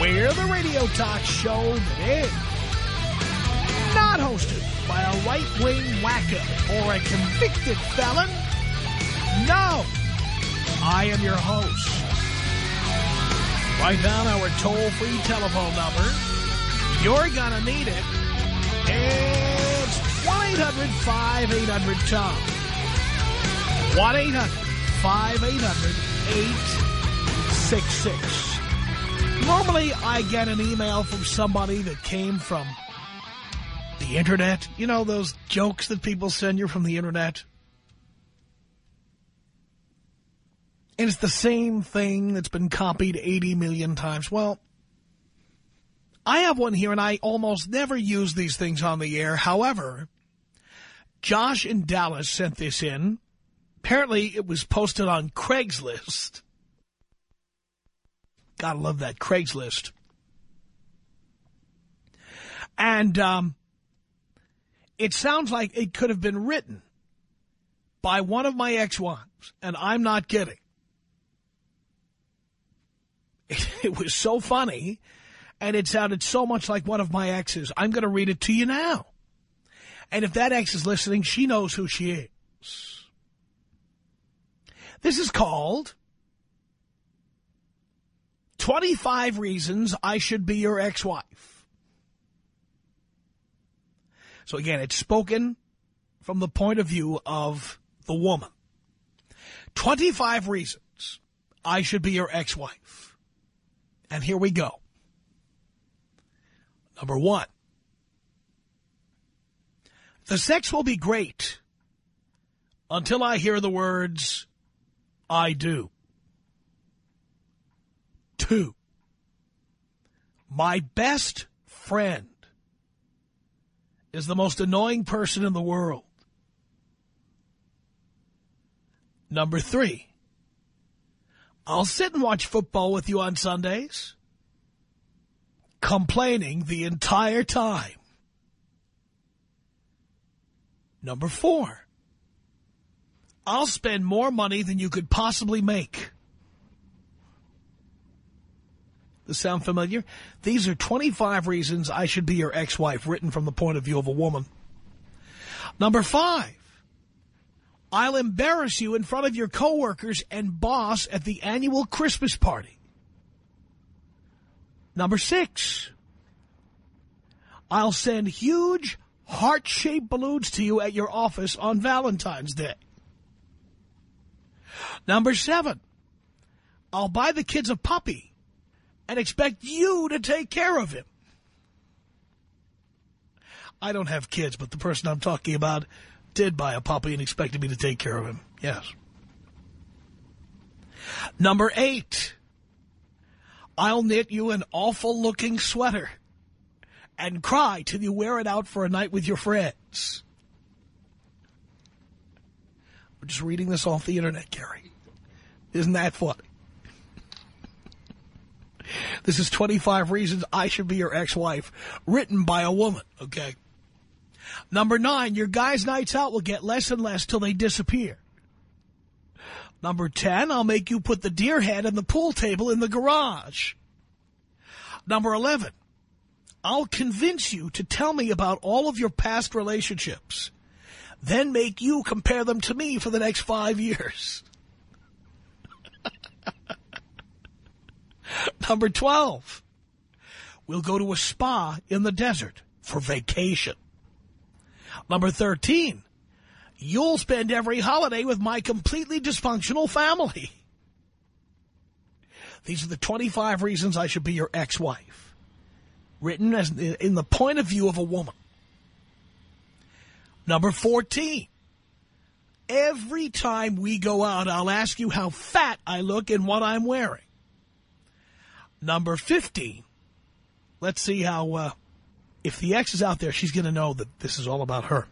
We're the radio talk show that is not hosted by a right-wing whacker or a convicted felon. No, I am your host. Write down our toll-free telephone number. You're gonna need it. It's 1-800-5800-TOM. 1-800-5800-866. Normally, I get an email from somebody that came from the Internet. You know those jokes that people send you from the Internet? And it's the same thing that's been copied 80 million times. Well, I have one here, and I almost never use these things on the air. However, Josh in Dallas sent this in. Apparently, it was posted on Craigslist. Gotta love that Craigslist. And um, it sounds like it could have been written by one of my ex-wives, and I'm not kidding. It, it was so funny, and it sounded so much like one of my exes. I'm going to read it to you now. And if that ex is listening, she knows who she is. This is called 25 Reasons I Should Be Your Ex-Wife. So again, it's spoken from the point of view of the woman. 25 reasons I should be your ex-wife. And here we go. Number one. The sex will be great until I hear the words, I do. Two. My best friend is the most annoying person in the world. Number three. I'll sit and watch football with you on Sundays, complaining the entire time. Number four. I'll spend more money than you could possibly make. This sound familiar? These are 25 reasons I should be your ex-wife, written from the point of view of a woman. Number five. I'll embarrass you in front of your coworkers and boss at the annual Christmas party. Number six. I'll send huge heart-shaped balloons to you at your office on Valentine's Day. Number seven. I'll buy the kids a puppy and expect you to take care of him. I don't have kids, but the person I'm talking about did buy a puppy and expected me to take care of him. Yes. Number eight. I'll knit you an awful-looking sweater and cry till you wear it out for a night with your friends. We're just reading this off the Internet, Gary. Isn't that funny? This is 25 Reasons I Should Be Your Ex-Wife, written by a woman, okay? Number nine, your guys' nights out will get less and less till they disappear. Number 10, I'll make you put the deer head and the pool table in the garage. Number 11, I'll convince you to tell me about all of your past relationships, then make you compare them to me for the next five years. Number 12, we'll go to a spa in the desert for vacation. Number 13, you'll spend every holiday with my completely dysfunctional family. These are the 25 reasons I should be your ex-wife. Written as in the point of view of a woman. Number 14. Every time we go out, I'll ask you how fat I look and what I'm wearing. Number 15. Let's see how, uh, if the ex is out there, she's going to know that this is all about her.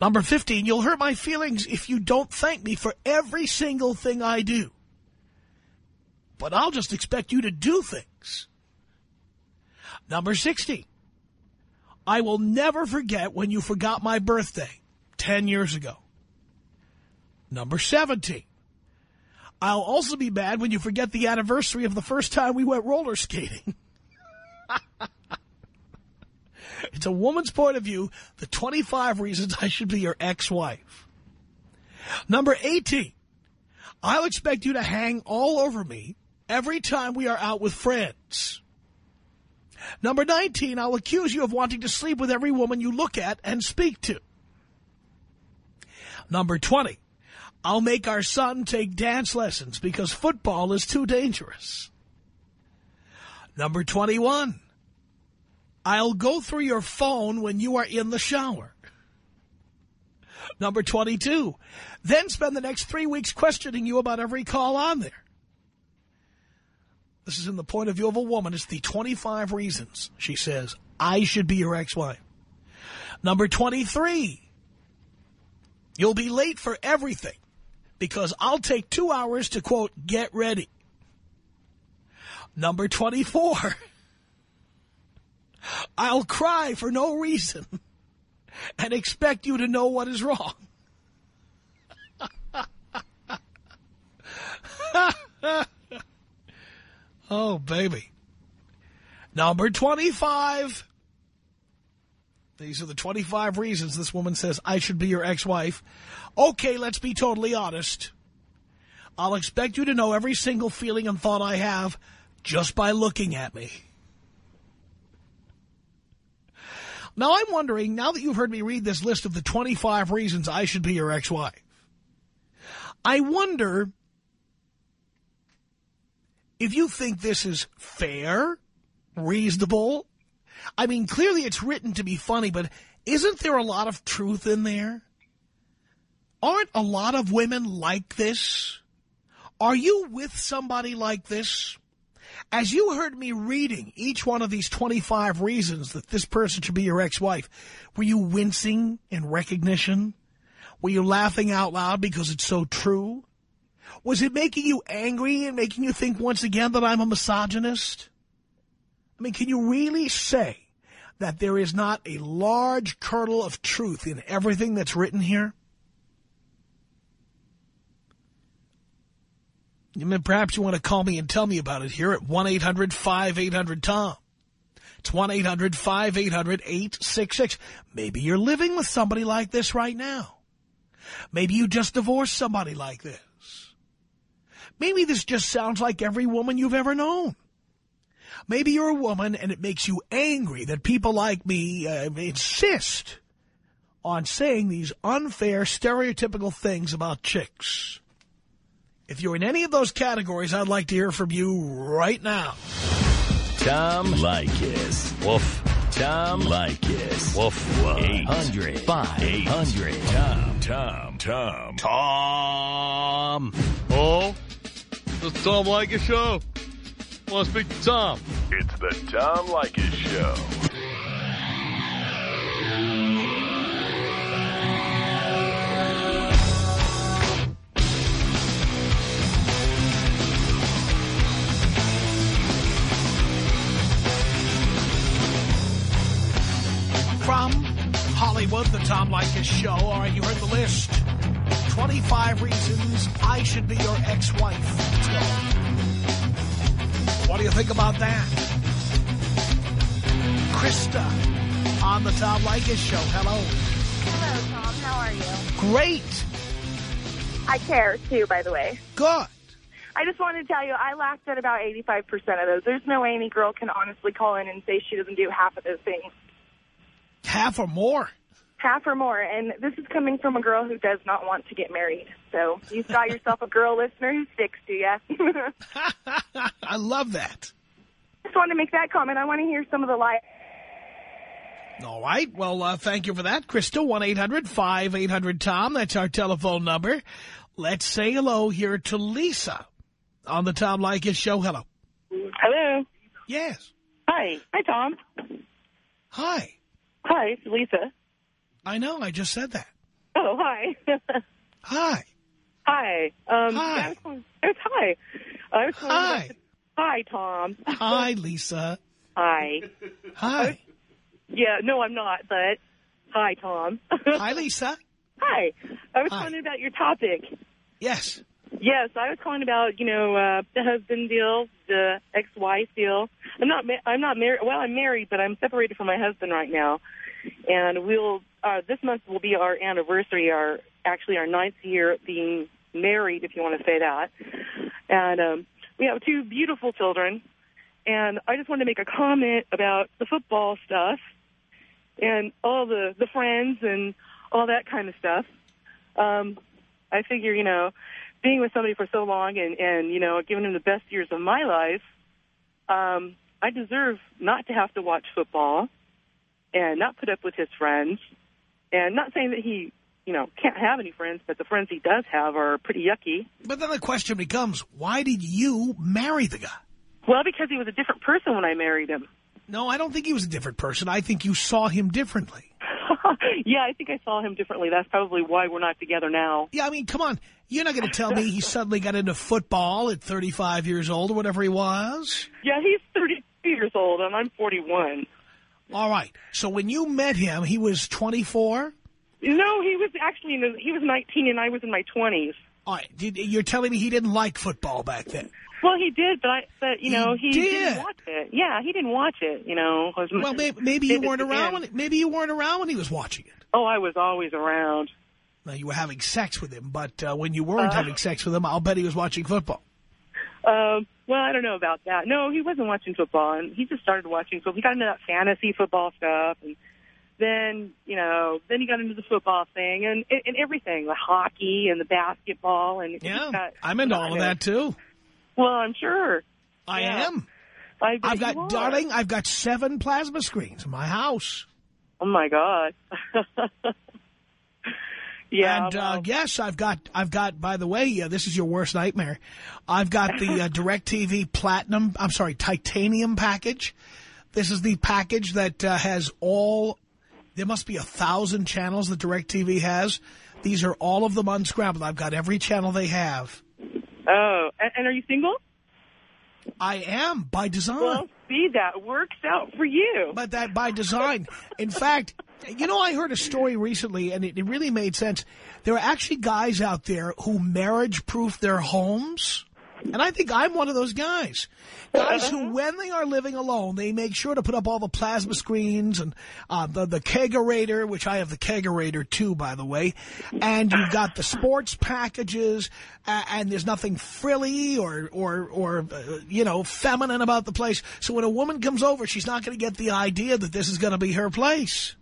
Number 15, you'll hurt my feelings if you don't thank me for every single thing I do. But I'll just expect you to do things. Number 60, I will never forget when you forgot my birthday 10 years ago. Number 17, I'll also be mad when you forget the anniversary of the first time we went roller skating. it's a woman's point of view, the 25 reasons I should be your ex-wife. Number 18, I'll expect you to hang all over me every time we are out with friends. Number 19, I'll accuse you of wanting to sleep with every woman you look at and speak to. Number 20, I'll make our son take dance lessons because football is too dangerous. Number 21, I'll go through your phone when you are in the shower. Number 22, then spend the next three weeks questioning you about every call on there. This is in the point of view of a woman. It's the 25 reasons, she says, I should be your ex-wife. Number 23, you'll be late for everything because I'll take two hours to, quote, get ready. Number 24, I'll cry for no reason and expect you to know what is wrong. Oh, baby. Number 25. These are the 25 reasons this woman says I should be your ex-wife. Okay, let's be totally honest. I'll expect you to know every single feeling and thought I have just by looking at me. Now, I'm wondering, now that you've heard me read this list of the 25 reasons I should be your ex-wife, I wonder if you think this is fair, reasonable, I mean, clearly it's written to be funny, but isn't there a lot of truth in there? Aren't a lot of women like this? Are you with somebody like this? As you heard me reading each one of these 25 reasons that this person should be your ex-wife, were you wincing in recognition? Were you laughing out loud because it's so true? Was it making you angry and making you think once again that I'm a misogynist? I mean, can you really say that there is not a large kernel of truth in everything that's written here? I mean, perhaps you want to call me and tell me about it here at 1-800-5800-TOM. It's 1-800-5800-866. Maybe you're living with somebody like this right now. Maybe you just divorced somebody like this. Maybe this just sounds like every woman you've ever known. Maybe you're a woman and it makes you angry that people like me uh, insist on saying these unfair, stereotypical things about chicks. If you're in any of those categories, I'd like to hear from you right now. Tom Leykis. Woof. Tom Leykis. Woof. woof. 800 5800 Tom. Tom. Tom. Tom. Oh? The Tom Leykis Show? Want to speak to Tom? It's the Tom Leykis Show. From Hollywood, the Tom Leykis Show. All right, you heard the list. 25 reasons I should be your ex-wife. Let's go. What do you think about that? Krista on the Tom Leykis Show. Hello. Hello, Tom. How are you? Great. I care, too, by the way. Good. I just wanted to tell you, I laughed at about 85% of those. There's no way any girl can honestly call in and say she doesn't do half of those things. Half or more. Half or more. And this is coming from a girl who does not want to get married. So you've got yourself a girl listener who sticks to you. I love that. just wanted to make that comment. I want to hear some of the lies. All right. Well, uh, thank you for that, Crystal. 1-800-5800-TOM. That's our telephone number. Let's say hello here to Lisa on the Tom Leykis Show. Hello. Hello. Yes. Hi. Hi, Tom. Hi. Hi, Lisa. I know. I just said that. Oh, hi. Hi. hi. Um, Hi. I was calling- I was, hi. I was calling Hi. about- Hi, Tom. Hi, Lisa. Hi. Hi. Yeah, no, I'm not, but hi, Tom. Hi, Lisa. hi. I was Hi. calling about your topic. Yes. Yes, I was calling about you know uh, the husband deal, the ex-wife deal. I'm not ma- I'm not married. Well, I'm married, but I'm separated from my husband right now, and we'll uh, this month will be our anniversary. Our actually our ninth year being married, if you want to say that. And um, we have two beautiful children. And I just wanted to make a comment about the football stuff and all the the friends and all that kind of stuff. Um, I figure, you know, being with somebody for so long and, and you know, giving him the best years of my life, um, I deserve not to have to watch football and not put up with his friends. And not saying that he, you know, can't have any friends, but the friends he does have are pretty yucky. But then the question becomes, why did you marry the guy? Well, because he was a different person when I married him. No, I don't think he was a different person. I think you saw him differently. yeah, I think I saw him differently. That's probably why we're not together now. Yeah, I mean, come on. You're not going to tell me he suddenly got into football at 35 years old or whatever he was? Yeah, he's 32 years old, and I'm 41. All right. So when you met him, he was 24? No, he was actually in his, he was 19 and I was in my 20s. All right. Did, you're telling me he didn't like football back then? Well, he did, but I, but you He know, he did. didn't watch it. Yeah, he didn't watch it. You know, Well, maybe, maybe you weren't around. When, maybe you weren't around when he was watching it. Oh, I was always around. Now, you were having sex with him, but uh, when you weren't Uh. having sex with him, I'll bet he was watching football. Um, well, I don't know about that. No, he wasn't watching football, and he just started watching football. He got into that fantasy football stuff, and then you know, then he got into the football thing and and everything, the hockey and the basketball, and Yeah, got- I'm into all of that, too. Well, I'm sure. I Yeah. am. I I've got, are. darling, I've got seven plasma screens in my house. Oh my God. yeah. and uh, yes, I've got, I've got. By the way, uh, this is your worst nightmare. I've got the uh, Directv Platinum. I'm sorry, Titanium package. This is the package that uh, has all. There must be a thousand channels that Directv has. These are all of them unscrambled. I've got every channel they have. oh, and, and are you single? I am by design. Well, see, that works out for you. But that by design. In fact, you know, I heard a story recently, and it, it really made sense. There are actually guys out there who marriage-proof their homes. And I think I'm one of those guys. Guys who, when they are living alone, they make sure to put up all the plasma screens and uh, the, the kegerator, which I have the kegerator too, by the way. And you've got the sports packages, uh, and there's nothing frilly or, or, or uh, you know, feminine about the place. So when a woman comes over, she's not going to get the idea that this is going to be her place.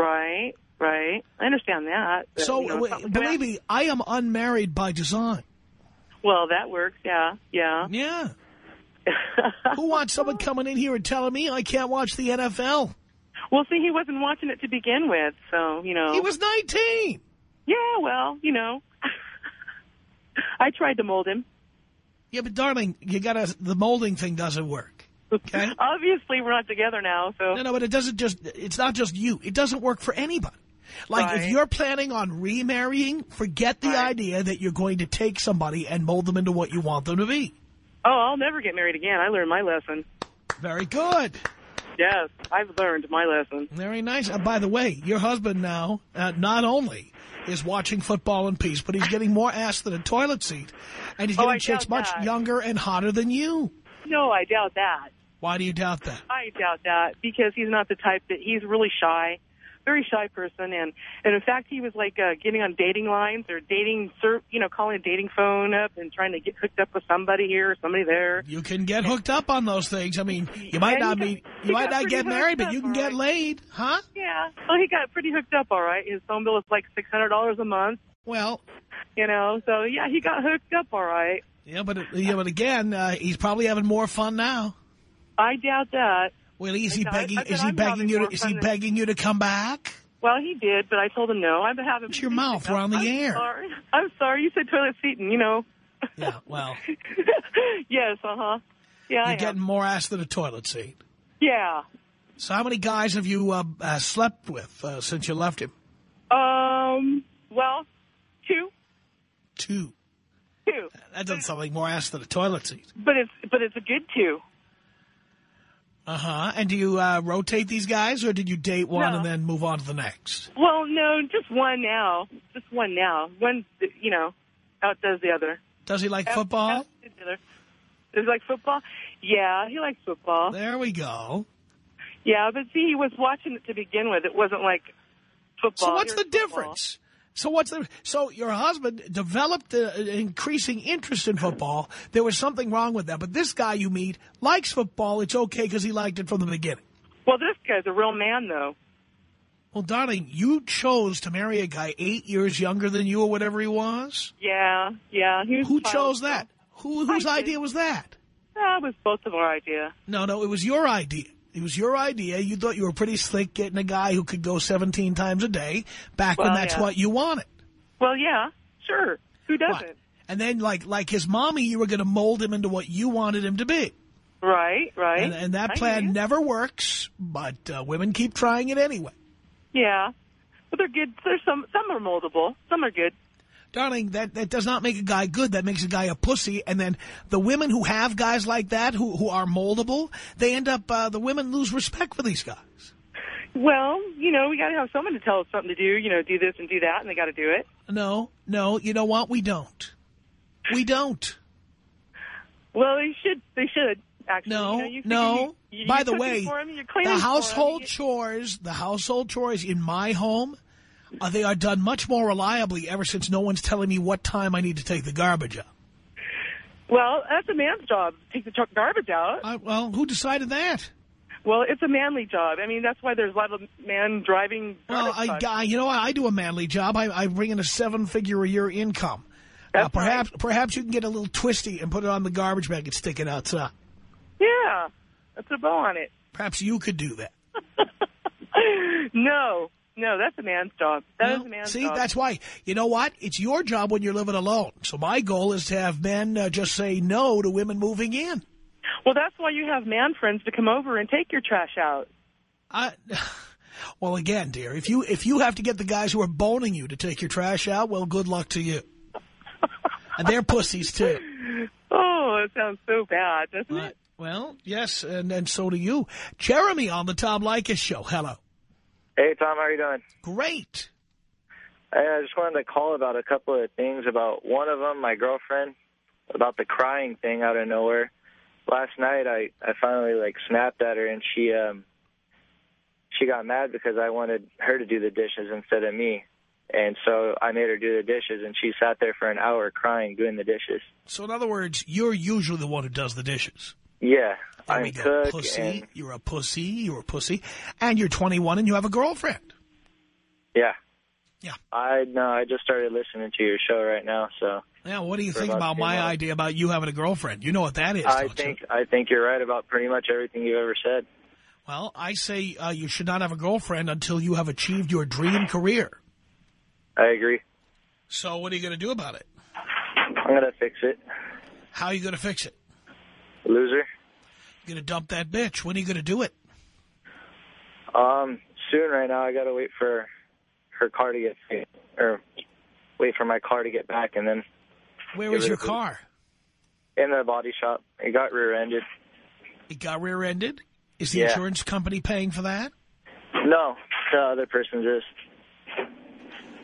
Right, right. I understand that. but, So you know, w- something- believe me, I am unmarried by design. Well, that works. Yeah, yeah. Yeah. Who wants someone coming in here and telling me I can't watch the NFL? well, see, he wasn't watching it to begin with, so you know. He was 19. Yeah, well, you know. I tried to mold him. Yeah, but darling, you gotta, the molding thing doesn't work. Okay? Obviously, we're not together now, so. No, no, but it doesn't just, it's not just you. It doesn't work for anybody. Like, if you're planning on remarrying, forget the Right. idea that you're going to take somebody and mold them into what you want them to be. Oh, I'll never get married again. I learned my lesson. Very good. Yes, I've learned my lesson. Very nice. Uh, by the way, your husband now uh, not only is watching football in peace, but he's getting more ass than a toilet seat. And he's Oh, getting I chicks much that. younger and hotter than you. No, I doubt that. Why do you doubt that? I doubt that because he's not the type that he's really shy, very shy person, and and in fact he was like uh, getting on dating lines or dating, you know, calling a dating phone up and trying to get hooked up with somebody here or somebody there. You can get hooked up on those things. I mean, you might Yeah, not be, you might not get married, but you can get right. laid, huh? Yeah, well he got pretty hooked up, all right. His phone bill was like six hundred dollars a month, Well, you know. So yeah, he got hooked up, all right. yeah, but yeah, but again, uh, he's probably having more fun now. I doubt that. Well, is he I- I begging? Is he begging you? To, is he begging you to come back? Well, he did, but I told him no. Been having. Shut your mouth. We're on the I'm air. Sorry. I'm sorry. You said toilet seat, and you know. Yeah. Well, yes. Uh huh. Yeah, You're getting more ass than a toilet seat. Yeah. So how many guys have you uh, uh, slept with uh, since you left him? Um. Well, two, Two. two. That doesn't sound like more ass than a toilet seat. But it's but it's a good two. Uh-huh. And do you uh, rotate these guys, or did you date one No. and then move on to the next? Well, no, just one now. Just one now. One, you know, outdoes the other. Does he like football? Outdoes the other. Does he like football? Yeah, he likes football. There we go. Yeah, but see, he was watching it to begin with. It wasn't like football. So what's the Here's football. difference? So what's the so your husband developed an increasing interest in football. There was something wrong with that, but this guy you meet likes football. It's okay because he liked it from the beginning. Well, this guy's a real man, though. Well, darling, you chose to marry a guy eight years younger than you or whatever he was. Yeah, yeah. He was Who chose that? Who whose idea was that? It was both of our idea. No, no, it was your idea. It was your idea. You thought you were pretty slick getting a guy who could go 17 times a day back when that's yeah. what you wanted. Well, yeah, sure. Who doesn't? What? And then, like like his mommy, you were going to mold him into what you wanted him to be. Right, right. And, and that plan never works, but uh, women keep trying it anyway. Yeah, but they're good. There's some. Some are moldable. Some are good. Darling, that, that does not make a guy good. That makes a guy a pussy. And then the women who have guys like that, who, who are moldable, they end up, uh, the women lose respect for these guys. Well, you know, we got to have someone to tell us something to do. You know, do this and do that, and they got to do it. No, no, you know what? We don't. We don't. Well, they should. They should actually. No, you know, you no. You, you, By the way, the household chores, the household chores in my home, uh, they are done much more reliably ever since no one's telling me what time I need to take the garbage out. Well, that's a man's job. Take the truck garbage out. I, well, who decided that? Well, it's a manly job. I mean, that's why there's a lot of men driving. Well, garbage I. I, you know. I do a manly job. I, I bring in a seven-figure a year income. Uh, perhaps, perhaps you can get a little twisty and put it on the garbage bag and stick it outside. Yeah, that's a bow on it. Perhaps you could do that. no, no, that's a man's job. That is a man's see, job. that's why. You know what? It's your job when you're living alone. So my goal is to have men uh, just say no to women moving in. Well, that's why you have man friends to come over and take your trash out. I, well, again, dear, if you if you have to get the guys who are boning you to take your trash out, well, good luck to you. and they're pussies too. Oh, it sounds so bad, doesn't Right. it? Well, yes, and and so do you. Jeremy on the Tom Leykis show. Hello. Hey, Tom, how are you doing? Great. I just wanted to call about a couple of things. About one of them, my girlfriend, about the crying thing out of nowhere. Last night, I I finally like snapped at her, and she um she got mad because I wanted her to do the dishes instead of me, and so I made her do the dishes, and she sat there for an hour crying doing the dishes. So in other words, you're usually the one who does the dishes. Yeah, There I'm we go. pussy. and You're a pussy. You're a pussy. And you're 21 and you have a girlfriend. yeah, Yeah. I no, I just started listening to your show right now, so Yeah, what do you think about about my months. idea about you having a girlfriend? You know what that is, I don't you? think I think you're right about pretty much everything you've ever said. Well, I say uh, you should not have a girlfriend until you have achieved your dream career. I agree. So what are you going to do about it? I'm gonna fix it, How are you going to fix it? Loser. You're going to dump that bitch. When are you going to do it? Um, soon right now. I gotta wait for her car to get or wait for my car to get back, and then Where rid your car? in the body shop. It got rear-ended. It got rear-ended? Is the Yeah. insurance company paying for that? No, the other person just.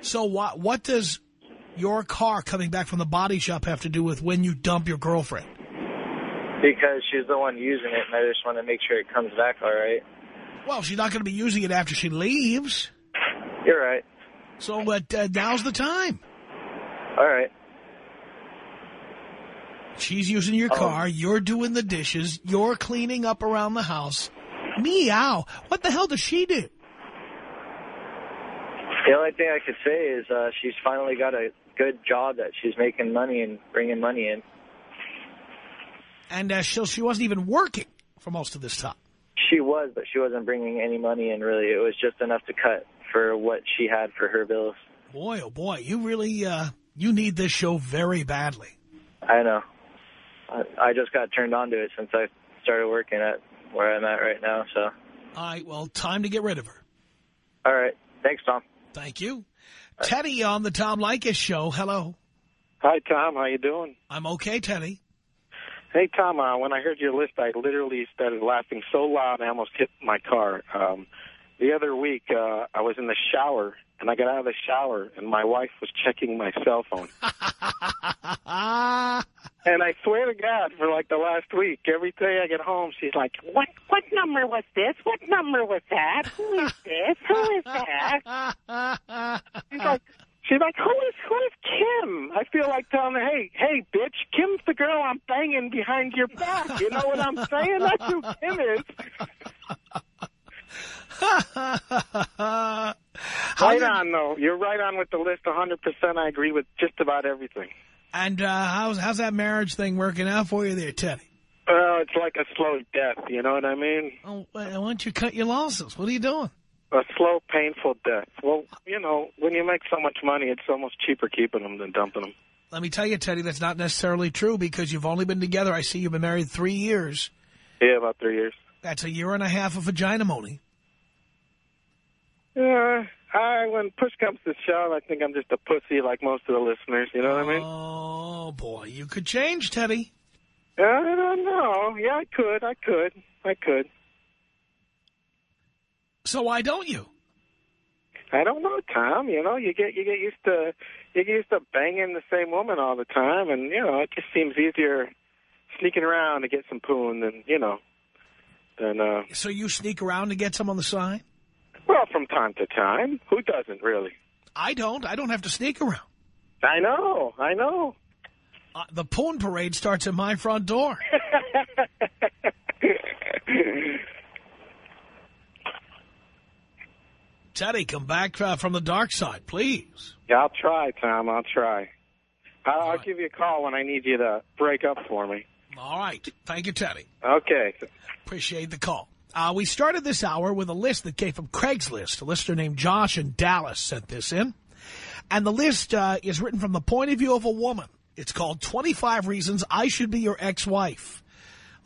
So what, what does your car coming back from the body shop have to do with when you dump your girlfriend? Because she's the one using it, and I just want to make sure it comes back all right. Well, she's not going to be using it after she leaves. You're right. So but, uh, now's the time. All right. She's using your Oh. car. You're doing the dishes. You're cleaning up around the house. Meow. What the hell does she do? The only thing I could say is uh, she's finally got a good job that she's making money and bringing money in. And uh, she, she wasn't even working for most of this time. She was, but she wasn't bringing any money in. Really, it was just enough to cut for what she had for her bills. Boy, oh boy, you really, uh, you need this show very badly. I know. I, I just got turned on to it since I started working at where I'm at right now. So, All right, well, time to get rid of her. all right. Thanks, Tom. Thank you. Teddy on the Tom Leykis show. Hello. Hi, Tom. How you doing? I'm okay, Teddy. Hey, Tom. Uh, when I heard your list, I literally started laughing so loud I almost hit my car. Um, the other week, uh, I was in the shower, and I got out of the shower, and my wife was checking my cell phone. and I swear to God, for like the last week, every day I get home, she's like, "What? What number was this? What number was that? Who is this? Who is that?" She's like, she's like, "Who is who is Kim?" I feel like telling her, "Hey, hey, bitch, Kim's the girl I'm banging behind your back." You know what I'm saying? That's who Kim is. Right on, though. You're right on with the list. 100%. I agree with just about everything. And uh, how's how's that marriage thing working out for you there, Teddy? Well, it's like a slow death. You know what I mean? Oh, why don't you cut your losses? What are you doing? A slow, painful death. Well, you know, when you make so much money, it's almost cheaper keeping them than dumping them. Let me tell you, Teddy, that's not necessarily true because you've only been together. I see you've been married three years. Yeah, about three years. That's a year and a half of vagina money. Yeah, I when push comes to shove, I think I'm just a pussy like most of the listeners. You know what I mean? Oh, boy, you could change, Teddy. I don't know. Yeah, I could. I could. I could. So why don't you? I don't know, Tom. You know, you get you get used to you get used to banging the same woman all the time, and you know, it just seems easier sneaking around to get some poon than you know than uh. So you sneak around to get some on the side? Well, from time to time, who doesn't really? I don't. I don't have to sneak around. I know. I know. Uh, the poon parade starts at my front door. Teddy, come back uh, from the dark side, please. Yeah, I'll try, Tom. I'll try. I'll, I'll right. give you a call when I need you to break up for me. All right. Thank you, Teddy. Okay. Appreciate the call. Uh, we started this hour with a list that came from Craigslist. A listener named Josh in Dallas sent this in. And the list uh, is written from the point of view of a woman. It's called 25 Reasons I Should Be Your Ex-Wife.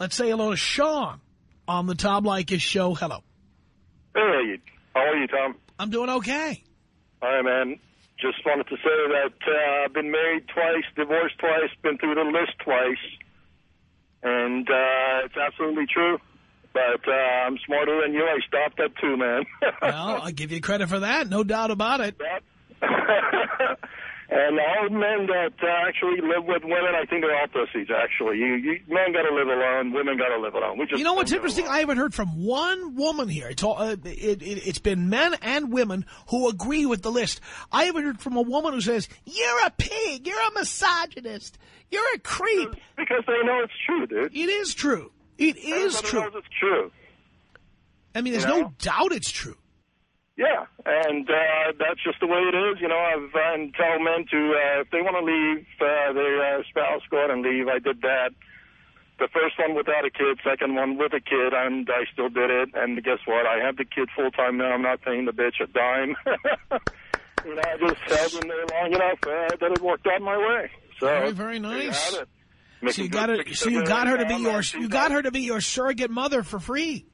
Let's say hello to Sean on the Tom Leykis show. Hello. Hey, how are you, Tom? I'm doing okay. All right, man. Just wanted to say that uh, I've been married twice, divorced twice, been through the list twice, and uh, it's absolutely true. But uh, I'm smarter than you. I stopped at two, man. Well, I'll give you credit for that. No doubt about it. and all men that uh, actually live with women, I think they're all pussies. Actually, you, you men got to live alone. Women got to live alone. We just You know what's interesting? I haven't heard from one woman here. It's all, uh, it, it, it's been men and women who agree with the list. I haven't heard from a woman who says, you're a pig, you're a misogynist, you're a creep. because they know it's true, dude. It is true. It is Everybody true. it's true. I mean, there's you know? no doubt it's true. Yeah, and uh, that's just the way it is. You know, I've and tell men to uh, if they want to leave uh, their uh, spouse, go ahead and leave. I did that. The first one without a kid, second one with a kid, and I still did it. And guess what? I have the kid full time now. I'm not paying the bitch a dime. you know, I just held in there long enough uh, that it worked out my way. So Very, very nice. So you got her, so you got her to be your, you got her to be your surrogate mother for free.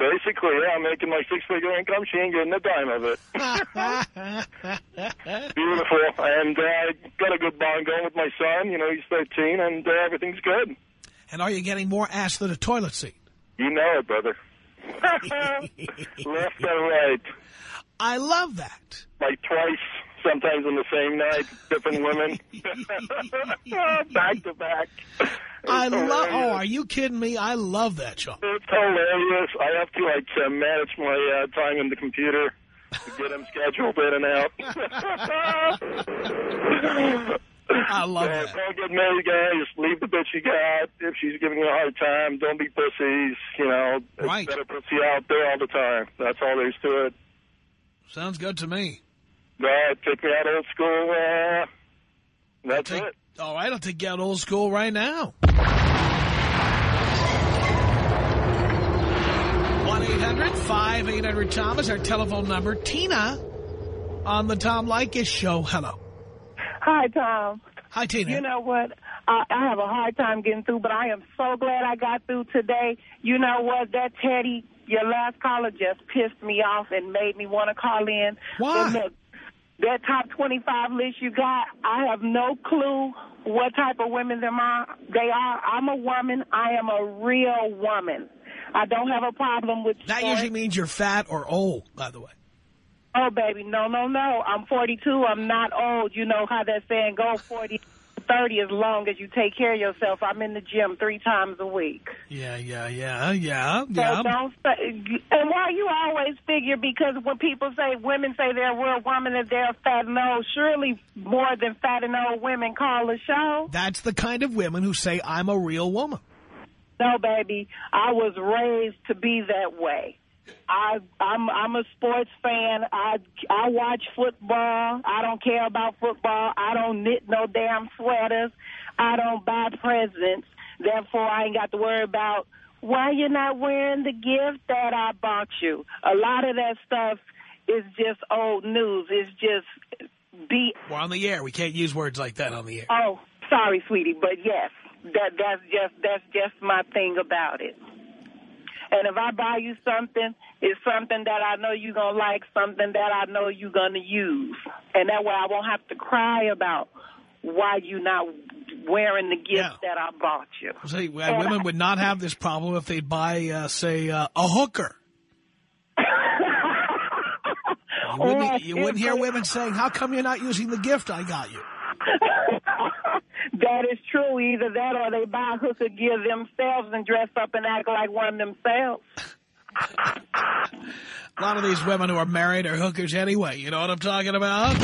Basically, yeah, I'm making my six-figure income. She ain't getting a dime of it. Beautiful. And uh, got a good bond going with my son. You know, he's 13, and uh, everything's good. and are you getting more ass than a toilet seat? You know it, brother. Left and right. I love that. Like twice, sometimes on the same night, different women. back to back. I love. Oh, are you kidding me? I love that, Sean. It's hilarious. I have to like uh, manage my uh, time in the computer to get them scheduled in and out. I love that. don't get married, guys. Leave the bitch you got. If she's giving you a hard time, don't be pussies. You know, Right. better pussy out there all the time. That's all there is to it. Sounds good to me. Uh, take me out old school. Uh, that's Take- it. All right, I'll take you out old school right now. 1-800-5800-TOM is our telephone number. Tina on the Tom Leykis show. Hello. Hi, Tom. Hi, Tina. You know what? I, I have a hard time getting through, but I am so glad I got through today. You know what? That Teddy, your last caller just pissed me off and made me want to call in. Why? But look, that top 25 list you got, I have no clue what type of women them are. They are. I'm a woman. I am a real woman. I don't have a problem with That short. usually means you're fat or old, by the way. Oh, baby, no, no, no. I'm 42. I'm not old. You know how that saying go 40, 30 as long as you take care of yourself. I'm in the gym three times a week. Yeah, yeah, yeah, yeah, So yeah. don't say, and why you always figure, because when people say, women say they're a real woman and they're fat and old, surely more than fat and old women call the show. That's the kind of women who say, I'm a real woman. No, baby, I was raised to be that way. I, I'm I'm a sports fan. I I watch football. I don't care about football. I don't knit no damn sweaters. I don't buy presents. Therefore, I ain't got to worry about why you're not wearing the gift that I bought you. A lot of that stuff is just old news. It's just be. We're on the air. We can't use words like that on the air. Oh, sorry, sweetie, but yes, that that's just that's just my thing about it. And if I buy you something, it's something that I know you're going to like, something that I know you're going to use. And that way I won't have to cry about why you're not wearing the gift Yeah. that I bought you. See, uh, women would not have this problem if they'd buy, uh, say, uh, a hooker. You wouldn't, you wouldn't hear women saying, how come you're not using the gift I got you? that is true. Either that or they buy a hooker gear themselves and dress up and act like one themselves. A lot of these women who are married are hookers anyway. You know what I'm talking about?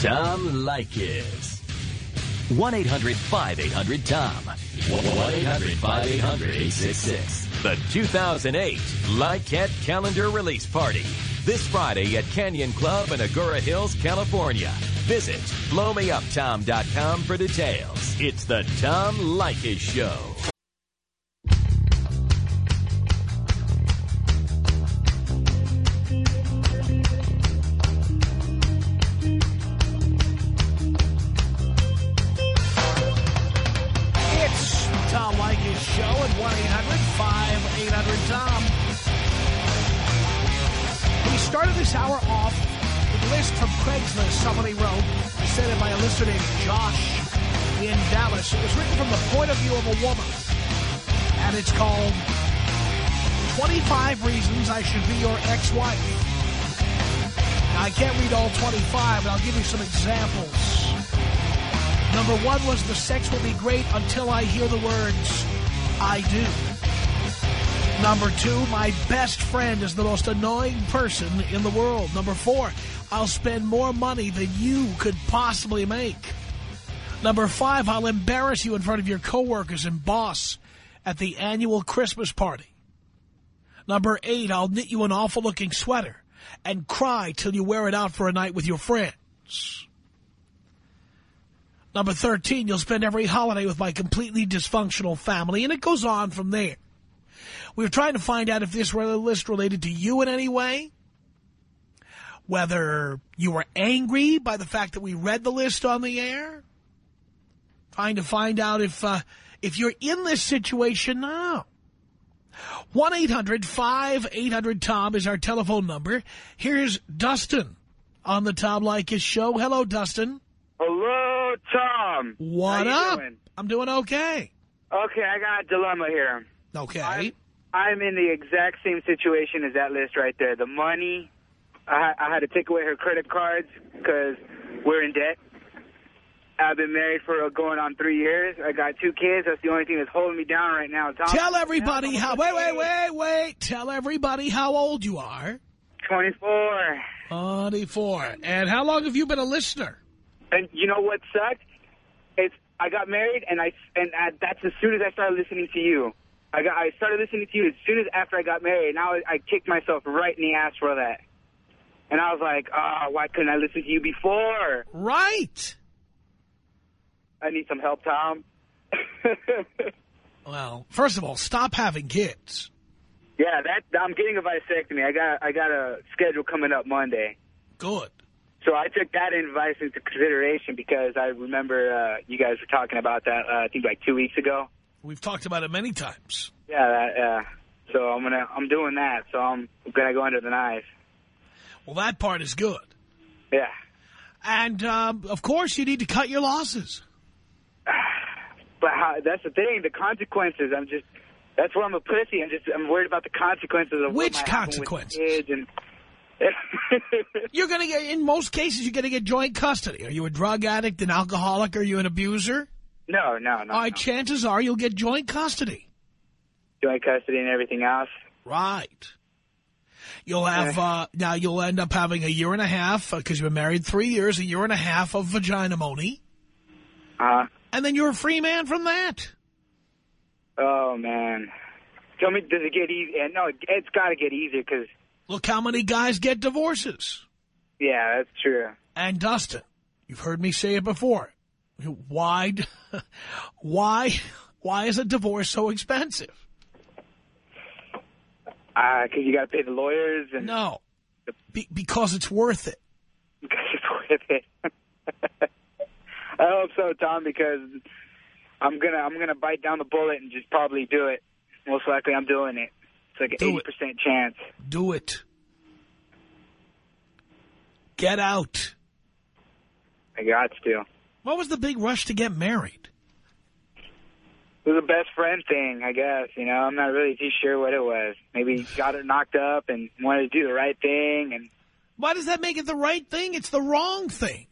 Tom Leykis. 1-800-5800-TOM. 1-800-5800-866. The 2008 Leykis Calendar Release Party. This Friday at Canyon Club in Agoura Hills, California. Visit blowmeuptom.com for details. It's the Tom Leykis Show. It's Tom Leykis Show at 1-800-5800-TOM. Started this hour off with a list from Craigslist somebody wrote, sent it by a listener named Josh in Dallas. It was written from the point of view of a woman. And it's called 25 Reasons I Should Be Your Ex-Wife. I can't read all 25, but I'll give you some examples. Number one was the sex will be great until I hear the words, I do. Number two, my best friend is the most annoying person in the world. Number four, I'll spend more money than you could possibly make. Number five, I'll embarrass you in front of your coworkers and boss at the annual Christmas party. Number eight, I'll knit you an awful-looking sweater and cry till you wear it out for a night with your friends. Number 13, you'll spend every holiday with my completely dysfunctional family, and it goes on from there. We were trying to find out if this list related to you in any way, whether you were angry by the fact that we read the list on the air, trying to find out if uh, if you're in this situation now. 1-800-5800-TOM is our telephone number. Here's Dustin on the Tom Leykis show. Hello, Dustin. Hello, Tom. What up? doing? I'm doing okay. Okay, I got a dilemma here. Okay. I'm, I'm in the exact same situation as that list right there. The money, I, I had to take away her credit cards because we're in debt. I've been married for going on three years. I got two kids. That's the only thing that's holding me down right now. Tom, Tell everybody how, wait, wait, wait, wait. Tell everybody how old you are. 24. 24. And how long have you been a listener? And you know what sucked? It's I got married, and I and I, that's as soon as I started listening to you. I got I started listening to you as soon as after I got married. Now I, I kicked myself right in the ass for that. And I was like, ah, why couldn't I listen to you before? Right. I need some help, Tom. Well, first of all, stop having kids. yeah, that I'm getting a vasectomy. I got I got a schedule coming up Monday. Good. So I took that advice into consideration because I remember uh, you guys were talking about that, uh, I think like two weeks ago. We've talked about it many times. Yeah, that, uh, so I'm gonna, I'm doing that. So I'm gonna go under the knife. Well, that part is good. Yeah. And, um, of course, you need to cut your losses. But how, that's the thing, the consequences. I'm just, that's where I'm a pussy. I'm just, I'm worried about the consequences of Which what might with consequences? and. You're going to get, in most cases, you're going to get joint custody. Are you a drug addict, an alcoholic, are you an abuser? No, no, no. All right, chances are you'll get joint custody. Joint custody and everything else. Right. You'll have, uh, now you'll end up having a year and a half, because you've been married three years, a year and a half of vagina money. Uh, And then you're a free man from that. oh, man. Tell me, does it get easy? No, it's got to get easier because, Look how many guys get divorces. yeah, that's true. And Dustin, you've heard me say it before. Why, why, why is a divorce so expensive? Because Uh, you got to pay the lawyers and No, Be because it's worth it. Because it's worth it. I hope so, Tom, because I'm gonna I'm gonna bite down the bullet and just probably do it. Most likely, I'm doing it. It's like an eighty it. percent chance. Do it. Get out. I got to. What was the big rush to get married? It was a best friend thing, I guess. You know, I'm not really too sure what it was. Maybe he got it knocked up and wanted to do the right thing, and Why does that make it the right thing? It's the wrong thing.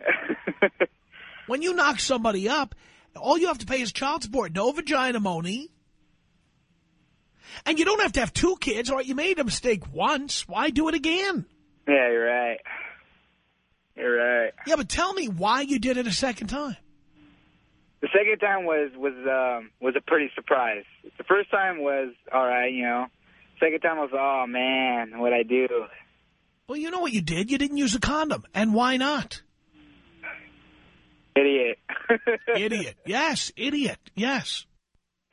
when you knock somebody up, all you have to pay is child support, no vagina money. And you don't have to have two kids. Right, you made a mistake once. Why do it again? yeah, you're right. You're right. Yeah, but tell me why you did it a second time. The second time was was um, was a pretty surprise. The first time was all right, you know. Second time was oh man, what I do? Well, you know what you did. You didn't use a condom. And why not? Idiot. Idiot. Yes, idiot. Yes.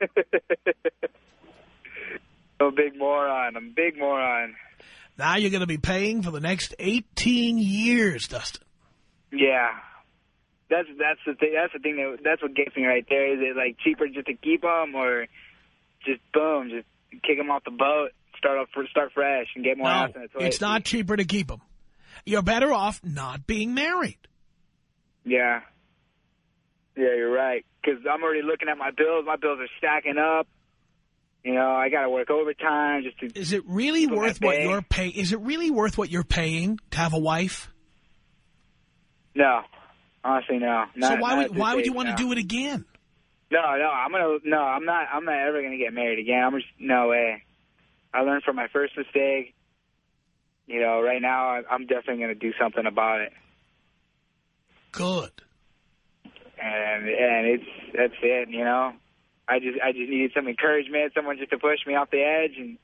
I'm a big moron. I'm a big moron. Now you're going to be paying for the next 18 years, Dustin. Yeah. That's that's the thing. That's the thing that that's what gets me right there. Is it like cheaper just to keep them, or just boom, just kick them off the boat, start off start fresh, and get more No, ass in the toilet? it's not cheaper to keep them. You're better off not being married. Yeah. Yeah, you're right. Because I'm already looking at my bills. My bills are stacking up. You know, I got to work overtime just to. Is it really worth what you're pay? Is it really worth what you're paying to have a wife? No, honestly, no. Not, so why would why would you want no. to do it again? No, no, I'm gonna. No, I'm not. I'm not ever gonna get married again. I'm just no way. I learned from my first mistake. You know, right now I- I'm definitely gonna do something about it. Good. And and it's that's it. You know, I just I just needed some encouragement, someone just to push me off the edge, and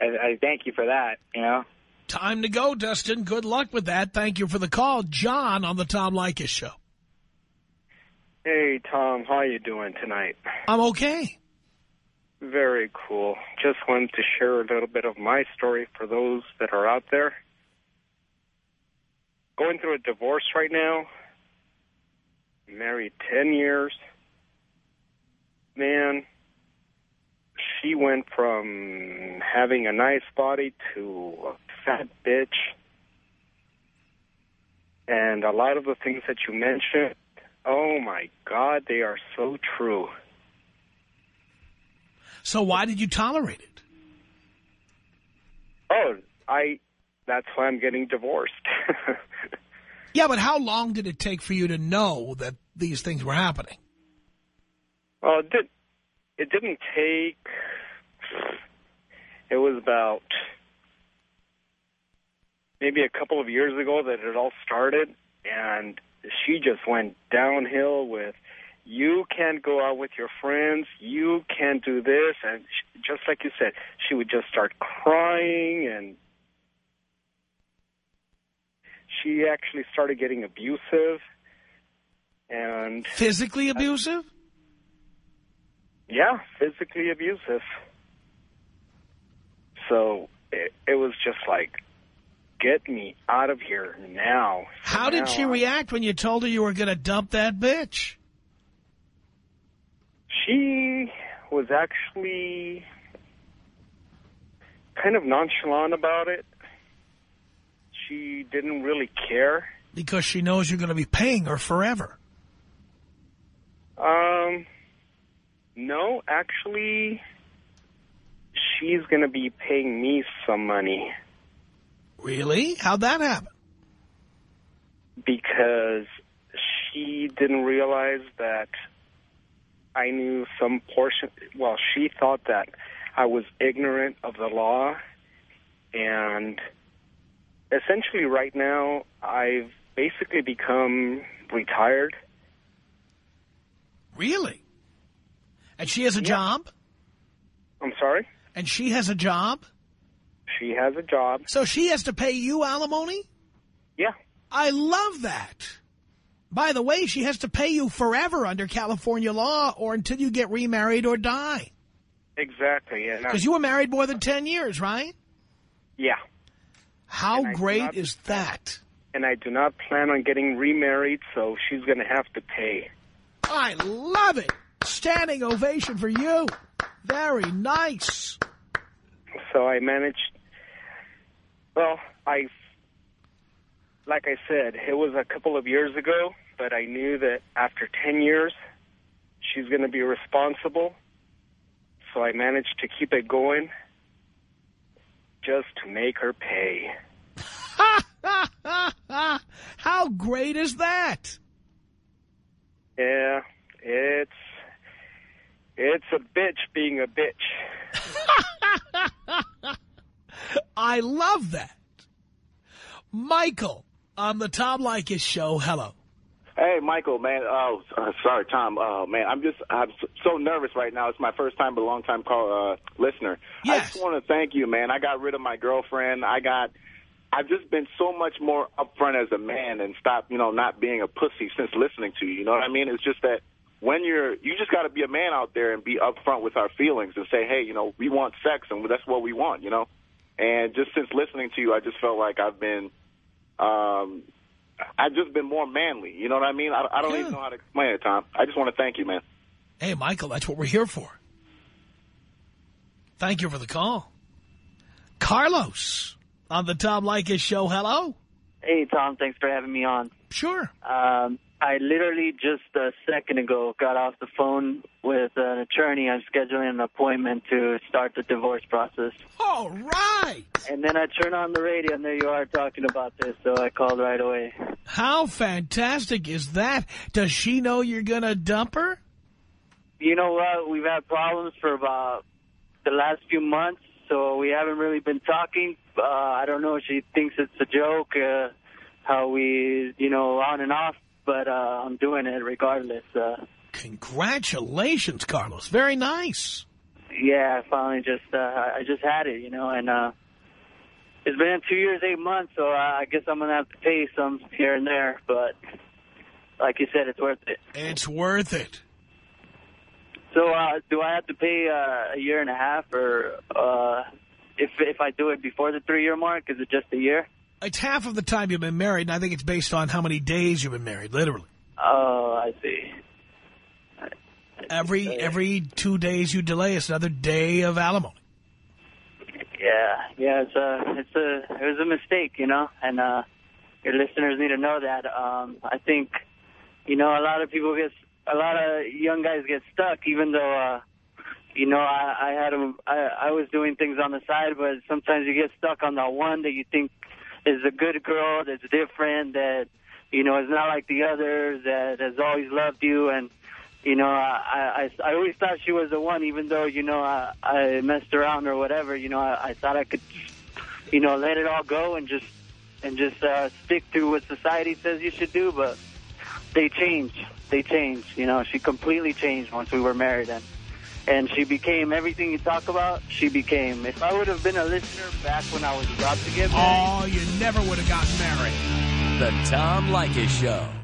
I, I thank you for that. You know. Time to go, Dustin. Good luck with that. Thank you for the call. John on the Tom Leykis show. Hey, Tom, how you doing tonight? I'm okay. Very cool. Just wanted to share a little bit of my story for those that are out there. Going through a divorce right now. Married 10 years. Man, she went from having a nice body to a fat bitch. And a lot of the things that you mentioned, oh my God, they are so true. So why did you tolerate it? Oh, I. That's why I'm getting divorced. Yeah, but how long did it take for you to know that these things were happening? Well, it did. It didn't take. It was about maybe a couple of years ago that it all started, and she just went downhill with. You can't go out with your friends. You can't do this, and sh just like you said, she would just start crying and she actually started getting abusive and Physically abusive? Yeah physically abusive so it, it was just like get me out of here now. How did now she I- react when you told her you were going to dump that bitch? She was actually kind of nonchalant about it. She didn't really care. Because she knows you're going to be paying her forever. Um, no, actually, she's going to be paying me some money Really? How'd that happen? because she didn't realize that I knew some portion. Well, she thought that I was ignorant of the law, and essentially, right now, I've basically become retired. Really? And she has a job? I'm sorry. And she has a job? She has a job. So she has to pay you alimony? Yeah. I love that. By the way, she has to pay you forever under California law or until you get remarried or die. Exactly. Because you were married more than 10 years, right? yeah. How And I do great not- is that? And I do not plan on getting remarried, so she's going to have to pay. I love it. Standing ovation for you. Very nice. So I managed. Well, I, like I said, it was a couple of years ago, but I knew that after 10 years, she's going to be responsible. So I managed to keep it going just to make her pay. How great is that? Yeah, it's it's a bitch being a bitch. I love that. Michael on the Tom Leykis show. Hello. Hey, Michael, man. Oh, uh, sorry, Tom. Oh, man, I'm just I'm so nervous right now. It's my first time, but a long time call uh, listener. I just want to thank you, man. I got rid of my girlfriend. I got. I've just been so much more upfront as a man and stop, you know, not being a pussy since listening to you. You know what I mean? It's just that when you're, you just got to be a man out there and be upfront with our feelings and say, hey, you know, we want sex and that's what we want, you know. And just since listening to you, I just felt like I've been, um, I've just been more manly. You know what I mean? I, I don't even know how to explain it, Tom. I just want to thank you, man. Hey, Michael, that's what we're here for. Thank you for the call. Carlos on the Tom Leykis show. Hello. Hey, Tom. Thanks for having me on. Sure. Um, I literally just a second ago got off the phone with an attorney. I'm scheduling an appointment to start the divorce process. All right. And then I turn on the radio, and there you are talking about this, so I called right away. How fantastic is that? Does she know you're going to dump her? You know what? We've had problems for about the last few months, so we haven't really been talking. Uh, I don't know if she thinks it's a joke, uh, how we, you know, on and off, but uh, I'm doing it regardless. Uh, Congratulations, Carlos. Very nice. yeah, I finally just, uh, I just had it, you know, and uh, it's been two years, eight months, so I guess I'm going to have to pay some here and there, but like you said, it's worth it. It's worth it. So uh, do I have to pay uh, a year and a half, or uh, if if I do it before the three-year mark, is it just a year? It's half of the time you've been married, and I think it's based on how many days you've been married, literally. Oh, I see. Every every two days you delay, it's another day of alimony. Yeah, yeah, it's a it's a it was a mistake, you know, and uh, your listeners need to know that. Um, I think, you know, a lot of people get a lot of young guys get stuck, even though. Uh, you know, I, I had a, I, I was doing things on the side, but sometimes you get stuck on that one that you think is a good girl, that's different, that you know is not like the others, that has always loved you, and you know, I, I, I always thought she was the one, even though, you know, I, I messed around or whatever, you know, I, I thought I could, you know, let it all go and just, and just uh, stick to what society says you should do, but they changed. They changed, you know, she completely changed once we were married. And, and she became everything you talk about, she became. If I would have been a listener back when I was about to get married. Oh, you never would have gotten married. The Tom Leykis Show.